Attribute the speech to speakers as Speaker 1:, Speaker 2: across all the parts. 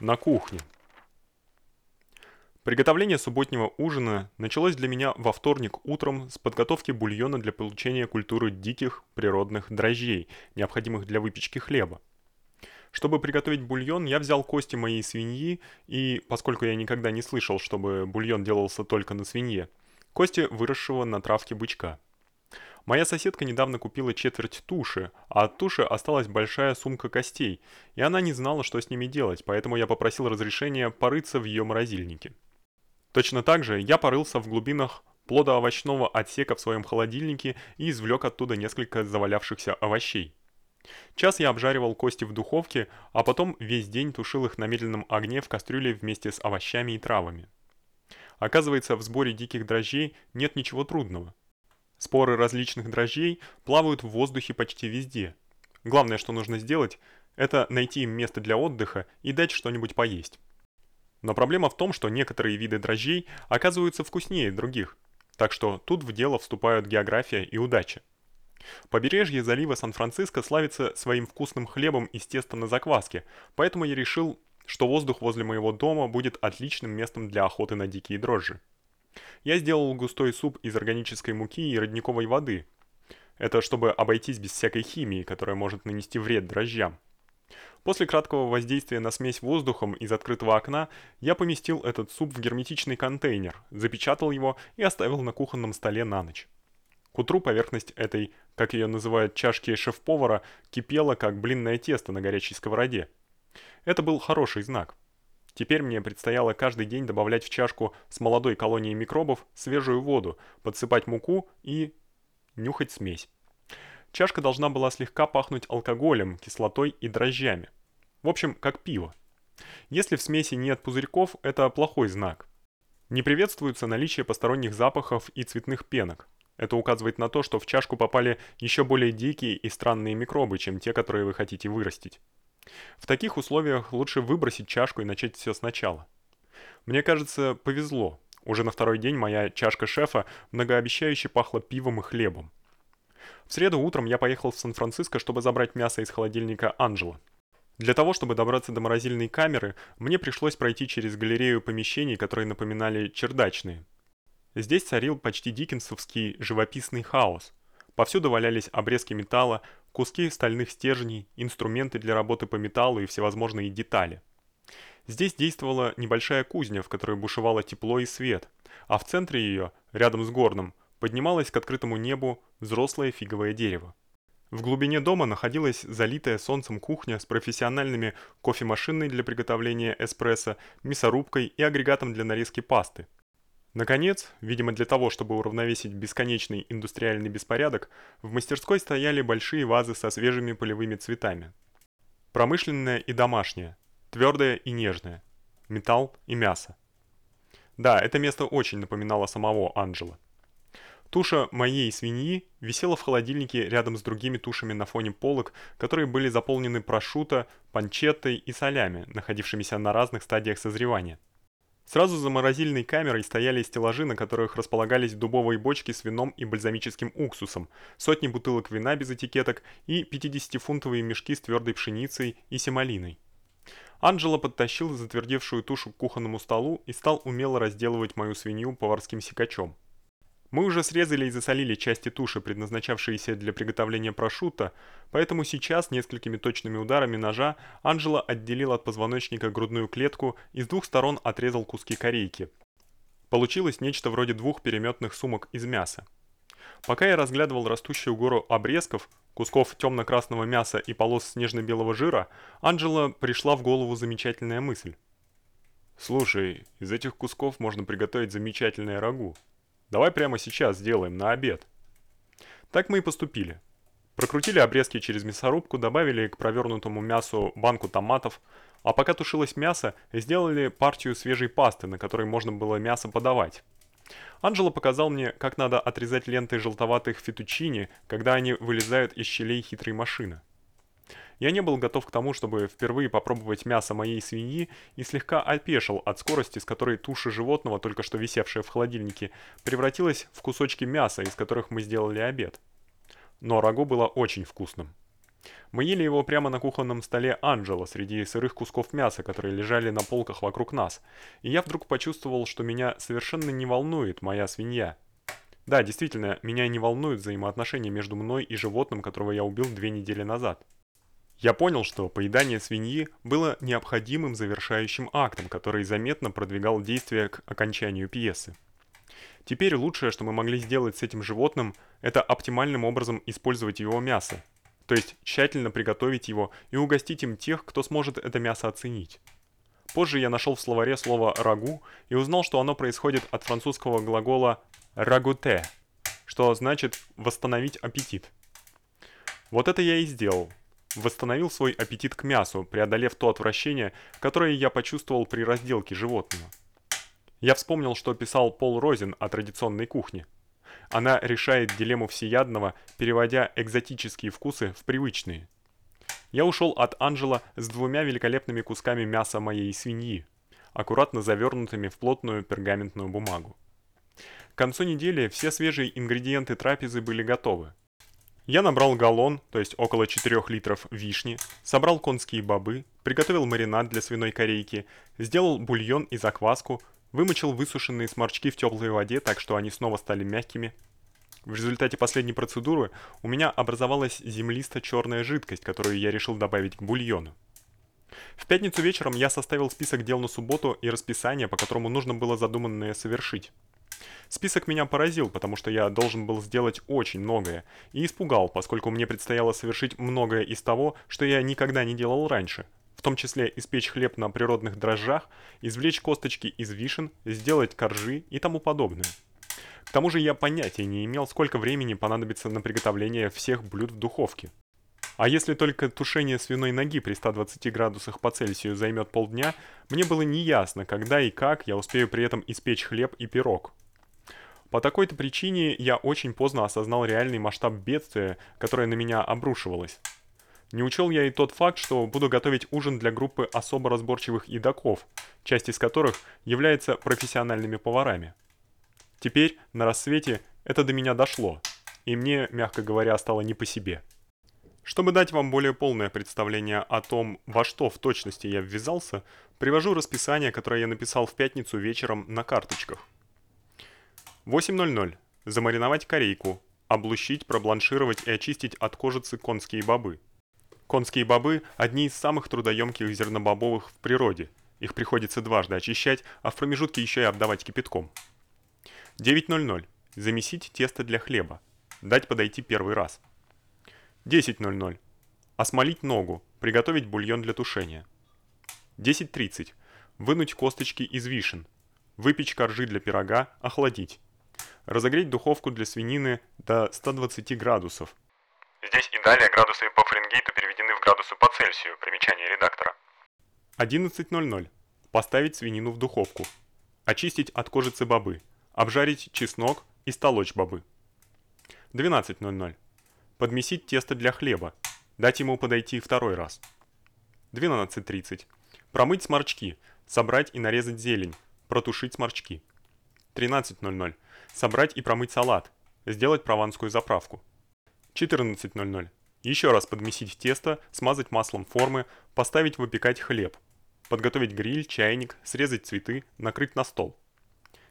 Speaker 1: На кухне. Приготовление субботнего ужина началось для меня во вторник утром с подготовки бульона для получения культуры диких природных дрожжей, необходимых для выпечки хлеба. Чтобы приготовить бульон, я взял кости моей свиньи, и поскольку я никогда не слышал, чтобы бульон делался только на свинье, кости выросшего на травке бычка. Моя соседка недавно купила четверть туши, а от туши осталась большая сумка костей, и она не знала, что с ними делать, поэтому я попросил разрешения порыться в ее морозильнике. Точно так же я порылся в глубинах плодоовощного отсека в своем холодильнике и извлек оттуда несколько завалявшихся овощей. Час я обжаривал кости в духовке, а потом весь день тушил их на медленном огне в кастрюле вместе с овощами и травами. Оказывается, в сборе диких дрожжей нет ничего трудного. Споры различных дрожжей плавают в воздухе почти везде. Главное, что нужно сделать, это найти им место для отдыха и дать что-нибудь поесть. Но проблема в том, что некоторые виды дрожжей оказываются вкуснее других. Так что тут в дело вступают география и удача. Побережье залива Сан-Франциско славится своим вкусным хлебом из теста на закваске, поэтому я решил, что воздух возле моего дома будет отличным местом для охоты на дикие дрожжи. Я сделал густой суп из органической муки и родниковой воды. Это чтобы обойтись без всякой химии, которая может нанести вред дрожжам. После краткого воздействия на смесь воздухом из открытого окна, я поместил этот суп в герметичный контейнер, запечатал его и оставил на кухонном столе на ночь. К утру поверхность этой, как ее называют чашки шеф-повара, кипела как блинное тесто на горячей сковороде. Это был хороший знак. Теперь мне предстояло каждый день добавлять в чашку с молодой колонией микробов свежую воду, подсыпать муку и нюхать смесь. Чашка должна была слегка пахнуть алкоголем, кислотой и дрожжами. В общем, как пиво. Если в смеси нет пузырьков, это плохой знак. Не приветствуется наличие посторонних запахов и цветных пенок. Это указывает на то, что в чашку попали еще более дикие и странные микробы, чем те, которые вы хотите вырастить. В таких условиях лучше выбросить чашку и начать все сначала. Мне кажется, повезло. Уже на второй день моя чашка шефа многообещающе пахла пивом и хлебом. В среду утром я поехал в Сан-Франциско, чтобы забрать мясо из холодильника Анджела. Для того, чтобы добраться до морозильной камеры, мне пришлось пройти через галерею помещений, которые напоминали чердачные. Здесь царил почти диккенсовский живописный хаос. Повсюду валялись обрезки металла, куски стальных стержней, инструменты для работы по металлу и всевозможные детали. Здесь действовала небольшая кузня, в которой бушевало тепло и свет, а в центре ее, рядом с горном, поднималось к открытому небу взрослое фиговое дерево. В глубине дома находилась залитая солнцем кухня с профессиональными кофемашиной для приготовления эспрессо, мясорубкой и агрегатом для нарезки пасты. Наконец, видимо для того, чтобы уравновесить бесконечный индустриальный беспорядок, в мастерской стояли большие вазы со свежими полевыми цветами. Промышленное и домашнее, твердое и нежное, металл и мясо. Да, это место очень напоминало самого Анджела. Туша моей свиньи висела в холодильнике рядом с другими тушами на фоне полок, которые были заполнены прошутто, панчеттой и солями, находившимися на разных стадиях созревания. Сразу за морозильной камерой стояли стеллажи, на которых располагались дубовые бочки с вином и бальзамическим уксусом, сотни бутылок вина без этикеток и 50-фунтовые мешки с твердой пшеницей и семалиной. Анджело подтащил затвердевшую тушу к кухонному столу и стал умело разделывать мою свинью поварским секачом. Мы уже срезали и засолили части туши, предназначавшиеся для приготовления прошутто, поэтому сейчас несколькими точными ударами ножа Анжела отделил от позвоночника грудную клетку и с двух сторон отрезал куски корейки. Получилось нечто вроде двух переметных сумок из мяса. Пока я разглядывал растущую гору обрезков, кусков темно-красного мяса и полос снежно-белого жира, Анжела пришла в голову замечательная мысль. Слушай, из этих кусков можно приготовить замечательное рагу. Давай прямо сейчас сделаем на обед. Так мы и поступили. Прокрутили обрезки через мясорубку, добавили к провернутому мясу банку томатов, а пока тушилось мясо, сделали партию свежей пасты, на которой можно было мясо подавать. Анжела показал мне, как надо отрезать ленты желтоватых фетучини, когда они вылезают из щелей хитрой машины. Я не был готов к тому, чтобы впервые попробовать мясо моей свиньи и слегка опешил от скорости, с которой туша животного, только что висевшая в холодильнике, превратилась в кусочки мяса, из которых мы сделали обед. Но рагу было очень вкусным. Мы ели его прямо на кухонном столе Анджела среди сырых кусков мяса, которые лежали на полках вокруг нас. И я вдруг почувствовал, что меня совершенно не волнует моя свинья. Да, действительно, меня не волнуют взаимоотношения между мной и животным, которого я убил две недели назад. Я понял, что поедание свиньи было необходимым завершающим актом, который заметно продвигал действие к окончанию пьесы. Теперь лучшее, что мы могли сделать с этим животным, это оптимальным образом использовать его мясо, то есть тщательно приготовить его и угостить им тех, кто сможет это мясо оценить. Позже я нашел в словаре слово рагу и узнал, что оно происходит от французского глагола рагуте, что значит восстановить аппетит. Вот это я и сделал. Восстановил свой аппетит к мясу, преодолев то отвращение, которое я почувствовал при разделке животного. Я вспомнил, что писал Пол Розин о традиционной кухне. Она решает дилемму всеядного, переводя экзотические вкусы в привычные. Я ушел от Анжела с двумя великолепными кусками мяса моей свиньи, аккуратно завернутыми в плотную пергаментную бумагу. К концу недели все свежие ингредиенты трапезы были готовы. Я набрал галлон, то есть около 4 литров вишни, собрал конские бобы, приготовил маринад для свиной корейки, сделал бульон и закваску, Вымочил высушенные сморчки в теплой воде, так что они снова стали мягкими. В результате последней процедуры у меня образовалась землисто-черная жидкость, которую я решил добавить к бульону. В пятницу вечером я составил список дел на субботу и расписание, по которому нужно было задуманное совершить. Список меня поразил, потому что я должен был сделать очень многое, и испугал, поскольку мне предстояло совершить многое из того, что я никогда не делал раньше, в том числе испечь хлеб на природных дрожжах, извлечь косточки из вишен, сделать коржи и тому подобное. К тому же я понятия не имел, сколько времени понадобится на приготовление всех блюд в духовке. А если только тушение свиной ноги при 120 градусах по Цельсию займет полдня, мне было неясно, когда и как я успею при этом испечь хлеб и пирог. По такой-то причине я очень поздно осознал реальный масштаб бедствия, которое на меня обрушивалось. Не учел я и тот факт, что буду готовить ужин для группы особо разборчивых едоков, часть из которых является профессиональными поварами. Теперь, на рассвете, это до меня дошло, и мне, мягко говоря, стало не по себе. Чтобы дать вам более полное представление о том, во что в точности я ввязался, привожу расписание, которое я написал в пятницу вечером на карточках. 8.00. Замариновать корейку, облущить, пробланшировать и очистить от кожицы конские бобы. Конские бобы – одни из самых трудоемких зернобобовых в природе. Их приходится дважды очищать, а в промежутке еще и обдавать кипятком. 9.00. Замесить тесто для хлеба. Дать подойти первый раз. 10.00. Осмолить ногу, приготовить бульон для тушения. 10.30. Вынуть косточки из вишен. Выпечь коржи для пирога, охладить. Разогреть духовку для свинины до 120 градусов.
Speaker 2: Здесь и далее градусы по Фаренгейту градусу по Цельсию, примечание редактора.
Speaker 1: 11.00. Поставить свинину в духовку. Очистить от кожицы бобы. Обжарить чеснок и столочь бобы. 12.00. Подмесить тесто для хлеба. Дать ему подойти второй раз. 12.30. Промыть сморчки. Собрать и нарезать зелень. Протушить сморчки. 13.00. Собрать и промыть салат. Сделать прованскую заправку. 14.00. Еще раз подмесить тесто, смазать маслом формы, поставить выпекать хлеб. Подготовить гриль, чайник, срезать цветы, накрыть на стол.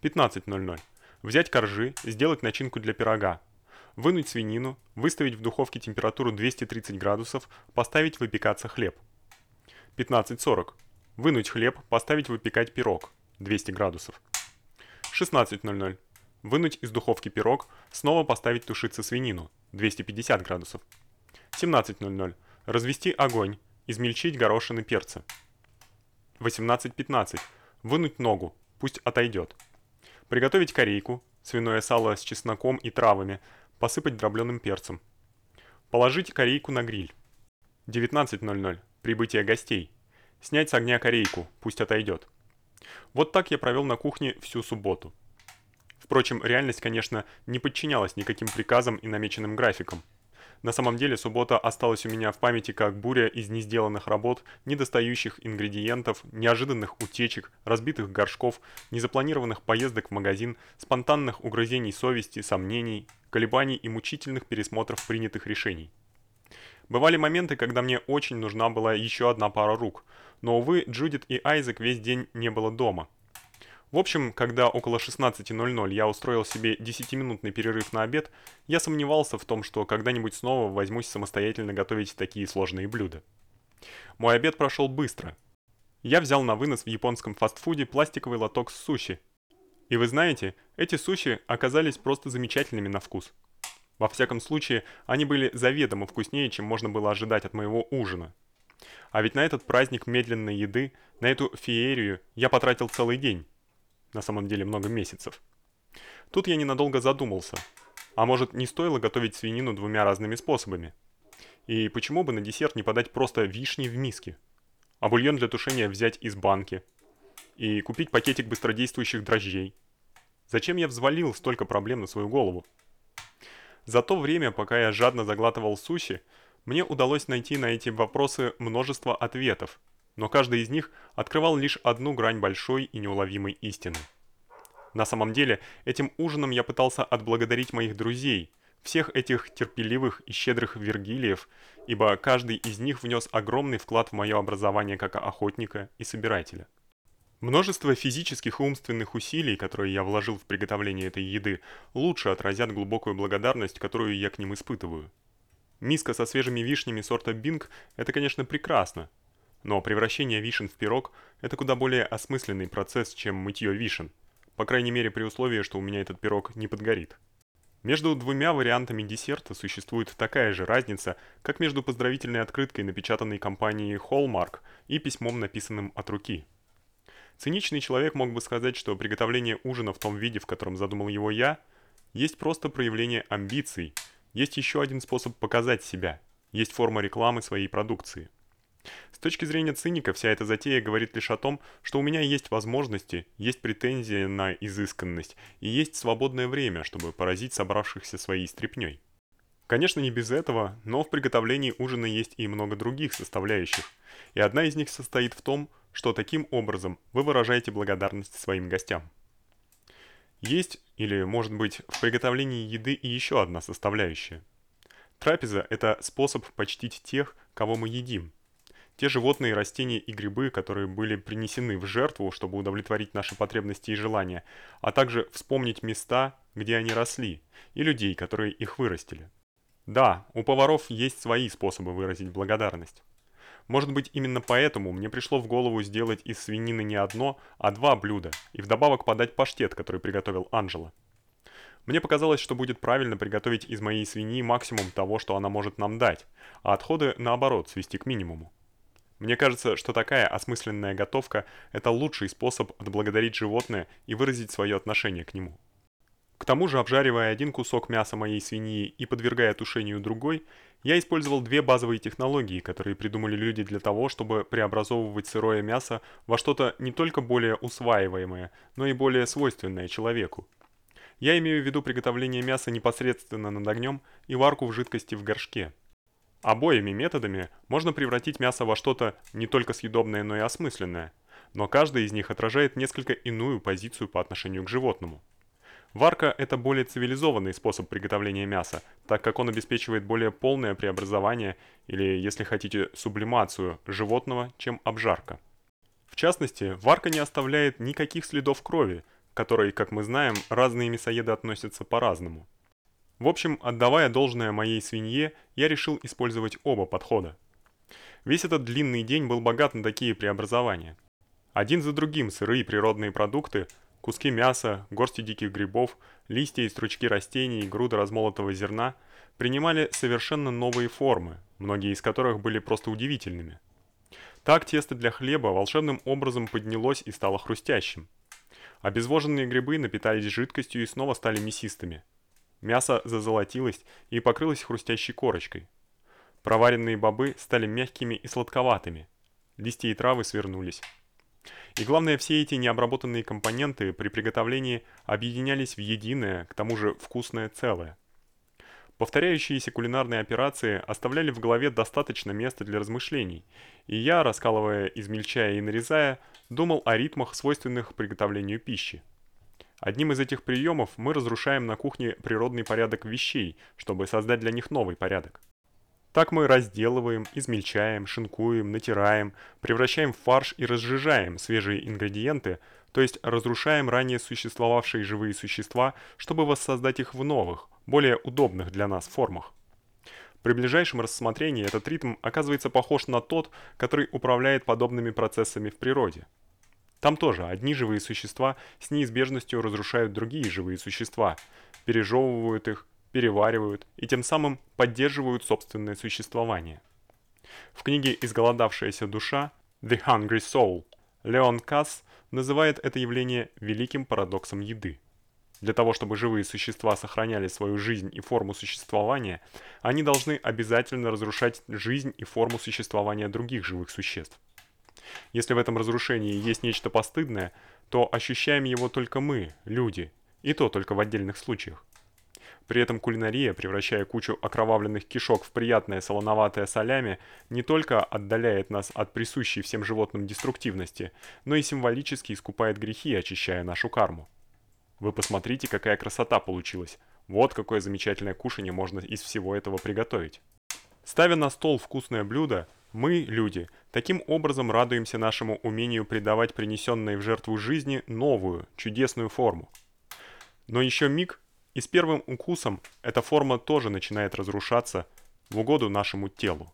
Speaker 1: 15.00. Взять коржи, сделать начинку для пирога. Вынуть свинину, выставить в духовке температуру 230 градусов, поставить выпекаться хлеб. 15.40. Вынуть хлеб, поставить выпекать пирог 200 градусов. 16.00. Вынуть из духовки пирог, снова поставить тушиться свинину 250 градусов. 17.00. Развести огонь. Измельчить горошины перца. 18.15. Вынуть ногу. Пусть отойдет. Приготовить корейку, свиное сало с чесноком и травами, посыпать дробленым перцем. Положить корейку на гриль. 19.00. Прибытие гостей. Снять с огня корейку, пусть отойдет. Вот так я провел на кухне всю субботу. Впрочем, реальность, конечно, не подчинялась никаким приказам и намеченным графикам. На самом деле суббота осталась у меня в памяти как буря из несделанных работ, недостающих ингредиентов, неожиданных утечек, разбитых горшков, незапланированных поездок в магазин, спонтанных угрызений совести, сомнений, колебаний и мучительных пересмотров принятых решений. Бывали моменты, когда мне очень нужна была еще одна пара рук, но, увы, Джудит и Айзек весь день не было дома. В общем, когда около 16.00 я устроил себе 10-минутный перерыв на обед, я сомневался в том, что когда-нибудь снова возьмусь самостоятельно готовить такие сложные блюда. Мой обед прошел быстро. Я взял на вынос в японском фастфуде пластиковый лоток с суши. И вы знаете, эти суши оказались просто замечательными на вкус. Во всяком случае, они были заведомо вкуснее, чем можно было ожидать от моего ужина. А ведь на этот праздник медленной еды, на эту феерию я потратил целый день. На самом деле много месяцев. Тут я ненадолго задумался. А может, не стоило готовить свинину двумя разными способами? И почему бы на десерт не подать просто вишни в миске? А бульон для тушения взять из банки? И купить пакетик быстродействующих дрожжей? Зачем я взвалил столько проблем на свою голову? За то время, пока я жадно заглатывал суши, мне удалось найти на эти вопросы множество ответов, но каждый из них открывал лишь одну грань большой и неуловимой истины. На самом деле, этим ужином я пытался отблагодарить моих друзей, всех этих терпеливых и щедрых Вергилиев, ибо каждый из них внес огромный вклад в мое образование как охотника и собирателя. Множество физических и умственных усилий, которые я вложил в приготовление этой еды, лучше отразят глубокую благодарность, которую я к ним испытываю. Миска со свежими вишнями сорта Бинг это, конечно, прекрасно, но превращение вишен в пирог это куда более осмысленный процесс, чем мытье вишен. По крайней мере, при условии, что у меня этот пирог не подгорит. Между двумя вариантами десерта существует такая же разница, как между поздравительной открыткой, напечатанной компанией Hallmark, и письмом, написанным от руки. Циничный человек мог бы сказать, что приготовление ужина в том виде, в котором задумал его я, есть просто проявление амбиций, есть еще один способ показать себя, есть форма рекламы своей продукции. С точки зрения циника, вся эта затея говорит лишь о том, что у меня есть возможности, есть претензии на изысканность и есть свободное время, чтобы поразить собравшихся своей стряпнёй. Конечно, не без этого, но в приготовлении ужина есть и много других составляющих, и одна из них состоит в том, что таким образом вы выражаете благодарность своим гостям. Есть, или, может быть, в приготовлении еды и еще одна составляющая. Трапеза – это способ почтить тех, кого мы едим. Те животные, растения и грибы, которые были принесены в жертву, чтобы удовлетворить наши потребности и желания, а также вспомнить места, где они росли, и людей, которые их вырастили. Да, у поваров есть свои способы выразить благодарность. Может быть, именно поэтому мне пришло в голову сделать из свинины не одно, а два блюда, и вдобавок подать паштет, который приготовил Анжела. Мне показалось, что будет правильно приготовить из моей свиньи максимум того, что она может нам дать, а отходы наоборот свести к минимуму. Мне кажется, что такая осмысленная готовка это лучший способ отблагодарить животное и выразить свое отношение к нему. К тому же, обжаривая один кусок мяса моей свиньи и подвергая тушению другой, я использовал две базовые технологии, которые придумали люди для того, чтобы преобразовывать сырое мясо во что-то не только более усваиваемое, но и более свойственное человеку. Я имею в виду приготовление мяса непосредственно над огнем и варку в жидкости в горшке. Обоими методами можно превратить мясо во что-то не только съедобное, но и осмысленное, но каждый из них отражает несколько иную позицию по отношению к животному. Варка это более цивилизованный способ приготовления мяса, так как он обеспечивает более полное преобразование или, если хотите, сублимацию животного, чем обжарка. В частности, варка не оставляет никаких следов крови, к которой, как мы знаем, разные мясоеды относятся по-разному. В общем, отдавая должное моей свинье, я решил использовать оба подхода. Весь этот длинный день был богат на такие преобразования. Один за другим сырые природные продукты Куски мяса, горсти диких грибов, листья и стручки растений груды размолотого зерна принимали совершенно новые формы, многие из которых были просто удивительными. Так тесто для хлеба волшебным образом поднялось и стало хрустящим. Обезвоженные грибы напитались жидкостью и снова стали мясистыми. Мясо зазолотилось и покрылось хрустящей корочкой. Проваренные бобы стали мягкими и сладковатыми. Листья и травы свернулись. И главное, все эти необработанные компоненты при приготовлении объединялись в единое, к тому же вкусное целое. Повторяющиеся кулинарные операции оставляли в голове достаточно места для размышлений, и я, раскалывая, измельчая и нарезая, думал о ритмах, свойственных приготовлению пищи. Одним из этих приемов мы разрушаем на кухне природный порядок вещей, чтобы создать для них новый порядок. Так мы разделываем, измельчаем, шинкуем, натираем, превращаем в фарш и разжижаем свежие ингредиенты, то есть разрушаем ранее существовавшие живые существа, чтобы воссоздать их в новых, более удобных для нас формах. При ближайшем рассмотрении этот ритм оказывается похож на тот, который управляет подобными процессами в природе. Там тоже одни живые существа с неизбежностью разрушают другие живые существа, пережевывают их, переваривают и тем самым поддерживают собственное существование. В книге «Изголодавшаяся душа» «The Hungry Soul» Леон Касс называет это явление великим парадоксом еды. Для того, чтобы живые существа сохраняли свою жизнь и форму существования, они должны обязательно разрушать жизнь и форму существования других живых существ. Если в этом разрушении есть нечто постыдное, то ощущаем его только мы, люди, и то только в отдельных случаях. При этом кулинария, превращая кучу окровавленных кишок в приятное солоноватое солями, не только отдаляет нас от присущей всем животным деструктивности, но и символически искупает грехи, очищая нашу карму. Вы посмотрите, какая красота получилась. Вот какое замечательное кушанье можно из всего этого приготовить. Ставя на стол вкусное блюдо, мы, люди, таким образом радуемся нашему умению придавать принесенной в жертву жизни новую, чудесную форму. Но еще миг, и с первым укусом эта форма тоже начинает разрушаться в угоду нашему телу.